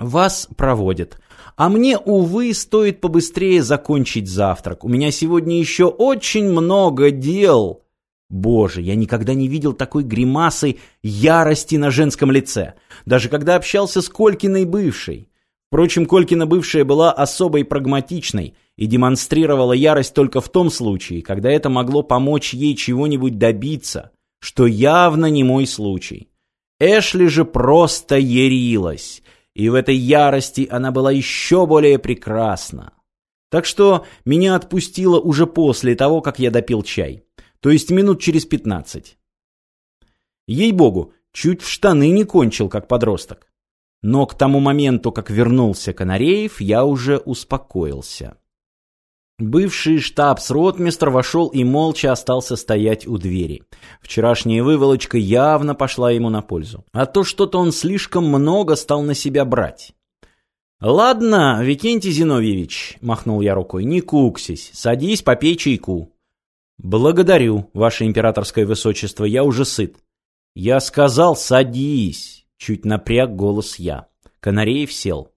Вас проводят. А мне, увы, стоит побыстрее закончить завтрак. У меня сегодня еще очень много дел. Боже, я никогда не видел такой гримасы ярости на женском лице. Даже когда общался с Колькиной бывшей. Впрочем, Колькина бывшая была особой прагматичной и демонстрировала ярость только в том случае, когда это могло помочь ей чего-нибудь добиться, что явно не мой случай. Эшли же просто ярилась, и в этой ярости она была еще более прекрасна. Так что меня отпустило уже после того, как я допил чай то есть минут через пятнадцать. Ей-богу, чуть в штаны не кончил, как подросток. Но к тому моменту, как вернулся Канареев, я уже успокоился. Бывший штабс-ротмистр вошел и молча остался стоять у двери. Вчерашняя выволочка явно пошла ему на пользу. А то что-то он слишком много стал на себя брать. «Ладно, Викентий Зиновьевич», — махнул я рукой, — «не куксись, садись, попей чайку». «Благодарю, ваше императорское высочество, я уже сыт». «Я сказал, садись!» — чуть напряг голос я. Канареев сел.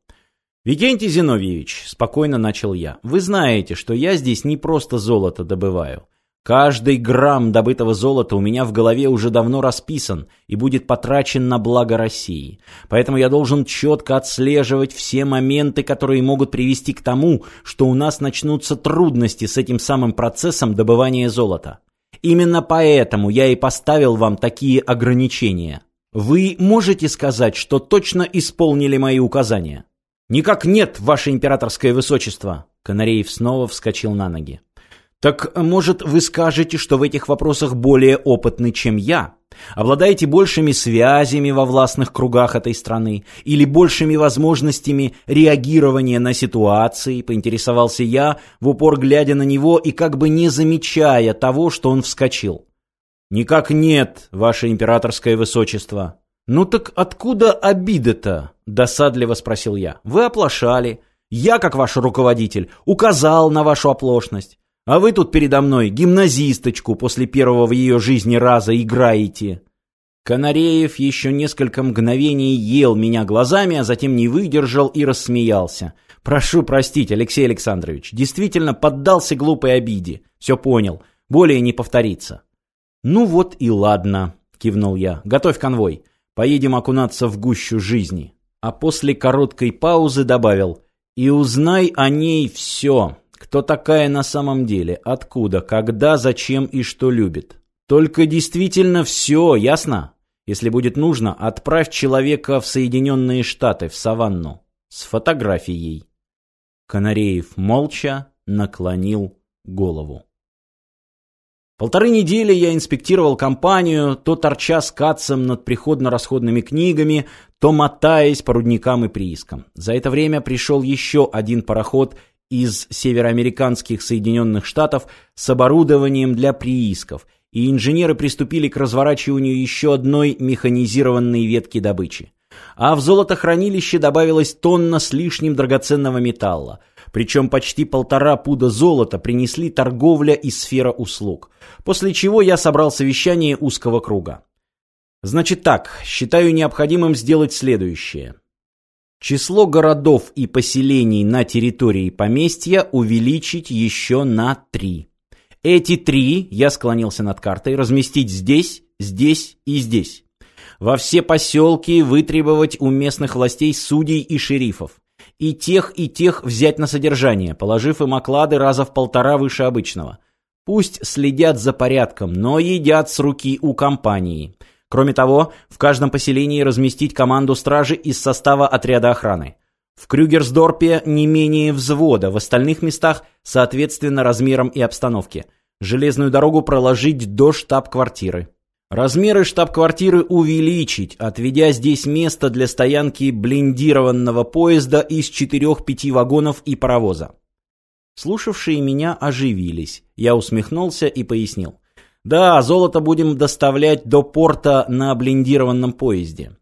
«Викентий Зиновьевич», — спокойно начал я, — «вы знаете, что я здесь не просто золото добываю. Каждый грамм добытого золота у меня в голове уже давно расписан и будет потрачен на благо России. Поэтому я должен четко отслеживать все моменты, которые могут привести к тому, что у нас начнутся трудности с этим самым процессом добывания золота. Именно поэтому я и поставил вам такие ограничения. Вы можете сказать, что точно исполнили мои указания? Никак нет, ваше императорское высочество. Канареев снова вскочил на ноги. Так, может, вы скажете, что в этих вопросах более опытны, чем я? Обладаете большими связями во властных кругах этой страны или большими возможностями реагирования на ситуации, поинтересовался я, в упор глядя на него и как бы не замечая того, что он вскочил. «Никак нет, ваше императорское высочество». «Ну так откуда обида-то?» – досадливо спросил я. «Вы оплошали. Я, как ваш руководитель, указал на вашу оплошность. А вы тут передо мной гимназисточку после первого в ее жизни раза играете. Канареев еще несколько мгновений ел меня глазами, а затем не выдержал и рассмеялся. «Прошу простить, Алексей Александрович, действительно поддался глупой обиде. Все понял. Более не повторится». «Ну вот и ладно», — кивнул я. «Готовь конвой. Поедем окунаться в гущу жизни». А после короткой паузы добавил «И узнай о ней все». Кто такая на самом деле, откуда, когда, зачем и что любит. Только действительно все, ясно? Если будет нужно, отправь человека в Соединенные Штаты, в Саванну, с фотографией. Канареев молча наклонил голову. Полторы недели я инспектировал компанию, то торча с кацем над приходно-расходными книгами, то мотаясь по рудникам и приискам. За это время пришел еще один пароход из североамериканских Соединенных Штатов с оборудованием для приисков, и инженеры приступили к разворачиванию еще одной механизированной ветки добычи. А в золотохранилище добавилась тонна с лишним драгоценного металла. Причем почти полтора пуда золота принесли торговля и сфера услуг. После чего я собрал совещание узкого круга. Значит так, считаю необходимым сделать следующее. Число городов и поселений на территории поместья увеличить еще на три. Эти три, я склонился над картой, разместить здесь, здесь и здесь. Во все поселки вытребовать у местных властей судей и шерифов. И тех, и тех взять на содержание, положив им оклады раза в полтора выше обычного. Пусть следят за порядком, но едят с руки у компании. Кроме того, в каждом поселении разместить команду стражи из состава отряда охраны. В Крюгерсдорпе не менее взвода, в остальных местах соответственно размерам и обстановке. Железную дорогу проложить до штаб-квартиры. Размеры штаб-квартиры увеличить, отведя здесь место для стоянки блиндированного поезда из четырех-пяти вагонов и паровоза. Слушавшие меня оживились. Я усмехнулся и пояснил. Да, золото будем доставлять до порта на блиндированном поезде.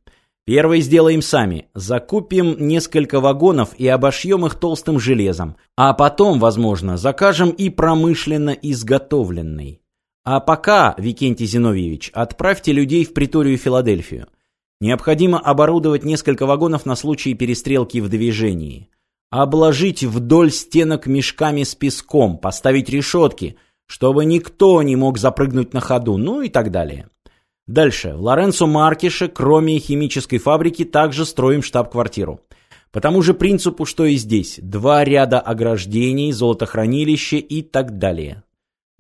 Первый сделаем сами. Закупим несколько вагонов и обошьем их толстым железом. А потом, возможно, закажем и промышленно изготовленный. А пока, Викентий Зиновьевич, отправьте людей в приторию Филадельфию. Необходимо оборудовать несколько вагонов на случай перестрелки в движении. Обложить вдоль стенок мешками с песком, поставить решетки, чтобы никто не мог запрыгнуть на ходу, ну и так далее. Дальше. В Лоренцо Маркише, кроме химической фабрики, также строим штаб-квартиру. По тому же принципу, что и здесь. Два ряда ограждений, золотохранилище и так далее.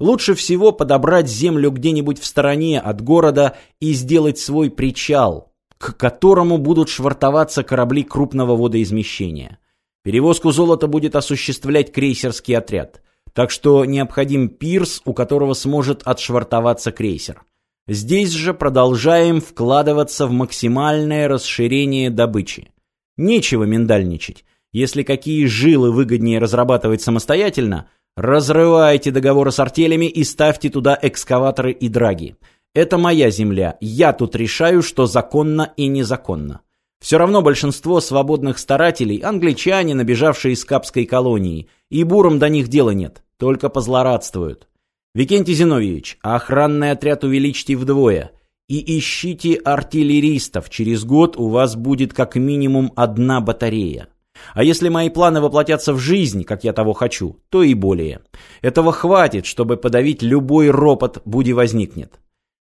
Лучше всего подобрать землю где-нибудь в стороне от города и сделать свой причал, к которому будут швартоваться корабли крупного водоизмещения. Перевозку золота будет осуществлять крейсерский отряд. Так что необходим пирс, у которого сможет отшвартоваться крейсер. Здесь же продолжаем вкладываться в максимальное расширение добычи. Нечего миндальничать. Если какие жилы выгоднее разрабатывать самостоятельно, разрывайте договоры с артелями и ставьте туда экскаваторы и драги. Это моя земля, я тут решаю, что законно и незаконно. Все равно большинство свободных старателей – англичане, набежавшие из Капской колонии, и бурам до них дела нет, только позлорадствуют. Викентий Зиновьевич, охранный отряд увеличьте вдвое. И ищите артиллеристов. Через год у вас будет как минимум одна батарея. А если мои планы воплотятся в жизнь, как я того хочу, то и более. Этого хватит, чтобы подавить любой ропот, буди возникнет.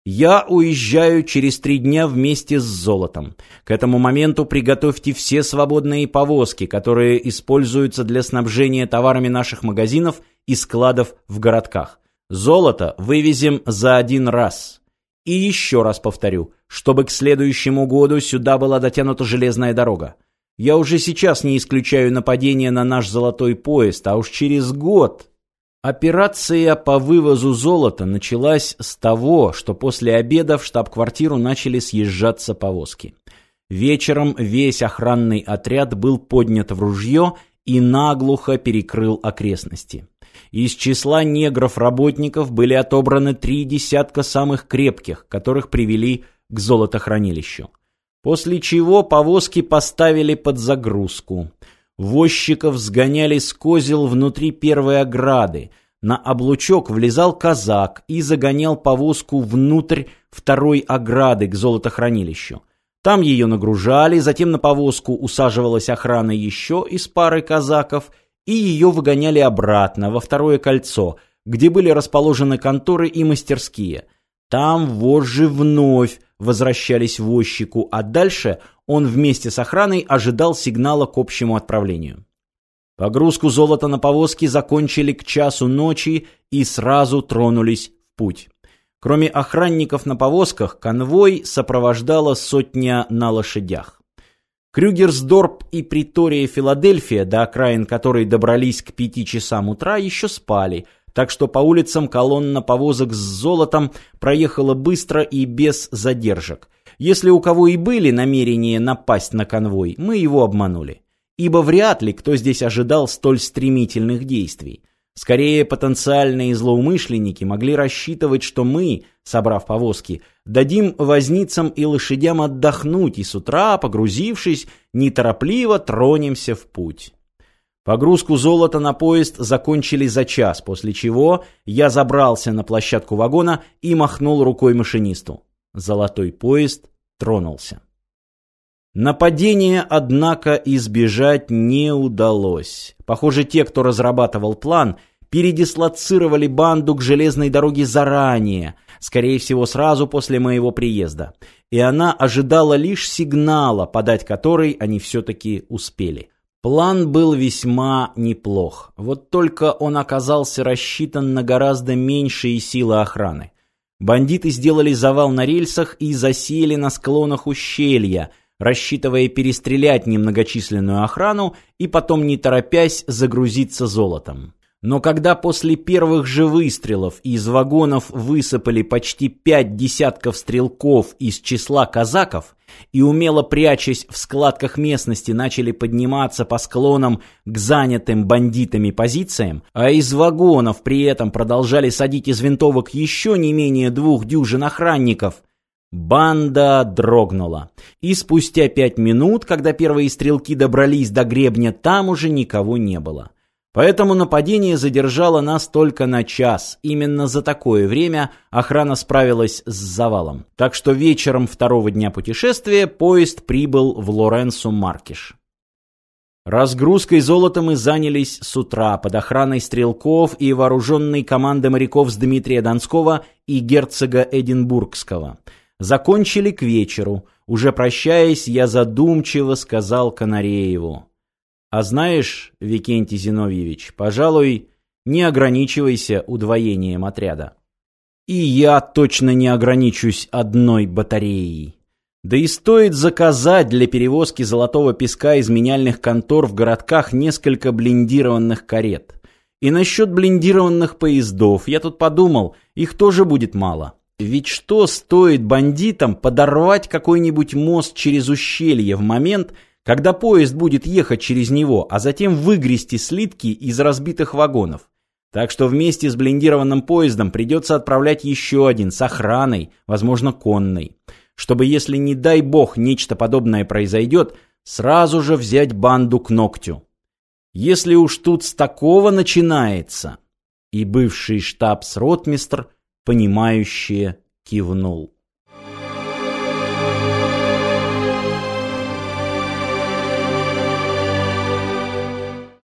Я уезжаю через три дня вместе с золотом. К этому моменту приготовьте все свободные повозки, которые используются для снабжения товарами наших магазинов и складов в городках. Золото вывезем за один раз. И еще раз повторю, чтобы к следующему году сюда была дотянута железная дорога. Я уже сейчас не исключаю нападение на наш золотой поезд, а уж через год... Операция по вывозу золота началась с того, что после обеда в штаб-квартиру начали съезжаться повозки. Вечером весь охранный отряд был поднят в ружье и наглухо перекрыл окрестности. Из числа негров-работников были отобраны три десятка самых крепких, которых привели к золотохранилищу. После чего повозки поставили под загрузку. Возчиков сгоняли с козел внутри первой ограды. На облучок влезал казак и загонял повозку внутрь второй ограды к золотохранилищу. Там ее нагружали, затем на повозку усаживалась охрана еще из пары казаков – и ее выгоняли обратно, во второе кольцо, где были расположены конторы и мастерские. Там вожжи вновь возвращались возчику, а дальше он вместе с охраной ожидал сигнала к общему отправлению. Погрузку золота на повозки закончили к часу ночи и сразу тронулись в путь. Кроме охранников на повозках, конвой сопровождала сотня на лошадях. Крюгерсдорп и Притория Филадельфия, до окраин которой добрались к пяти часам утра, еще спали, так что по улицам колонна повозок с золотом проехала быстро и без задержек. Если у кого и были намерения напасть на конвой, мы его обманули. Ибо вряд ли кто здесь ожидал столь стремительных действий. Скорее, потенциальные злоумышленники могли рассчитывать, что мы, собрав повозки, дадим возницам и лошадям отдохнуть, и с утра, погрузившись, неторопливо тронемся в путь. Погрузку золота на поезд закончили за час, после чего я забрался на площадку вагона и махнул рукой машинисту. Золотой поезд тронулся. Нападения, однако, избежать не удалось. Похоже, те, кто разрабатывал план, передислоцировали банду к железной дороге заранее, скорее всего, сразу после моего приезда. И она ожидала лишь сигнала, подать который они все-таки успели. План был весьма неплох. Вот только он оказался рассчитан на гораздо меньшие силы охраны. Бандиты сделали завал на рельсах и засели на склонах ущелья – рассчитывая перестрелять немногочисленную охрану и потом, не торопясь, загрузиться золотом. Но когда после первых же выстрелов из вагонов высыпали почти пять десятков стрелков из числа казаков и, умело прячась в складках местности, начали подниматься по склонам к занятым бандитами позициям, а из вагонов при этом продолжали садить из винтовок еще не менее двух дюжин охранников – Банда дрогнула. И спустя пять минут, когда первые стрелки добрались до гребня, там уже никого не было. Поэтому нападение задержало нас только на час. Именно за такое время охрана справилась с завалом. Так что вечером второго дня путешествия поезд прибыл в Лоренсу-Маркиш. Разгрузкой золота мы занялись с утра под охраной стрелков и вооруженной команды моряков с Дмитрия Донского и герцога Эдинбургского. Закончили к вечеру. Уже прощаясь, я задумчиво сказал Канарееву. А знаешь, Викентий Зиновьевич, пожалуй, не ограничивайся удвоением отряда. И я точно не ограничусь одной батареей. Да и стоит заказать для перевозки золотого песка из меняльных контор в городках несколько блиндированных карет. И насчет блиндированных поездов, я тут подумал, их тоже будет мало. Ведь что стоит бандитам подорвать какой-нибудь мост через ущелье в момент, когда поезд будет ехать через него, а затем выгрести слитки из разбитых вагонов. Так что вместе с блиндированным поездом придется отправлять еще один с охраной, возможно, конной. Чтобы, если не дай бог нечто подобное произойдет, сразу же взять банду к ногтю. Если уж тут с такого начинается. И бывший штабс-ротмистр, понимающее, кивнул.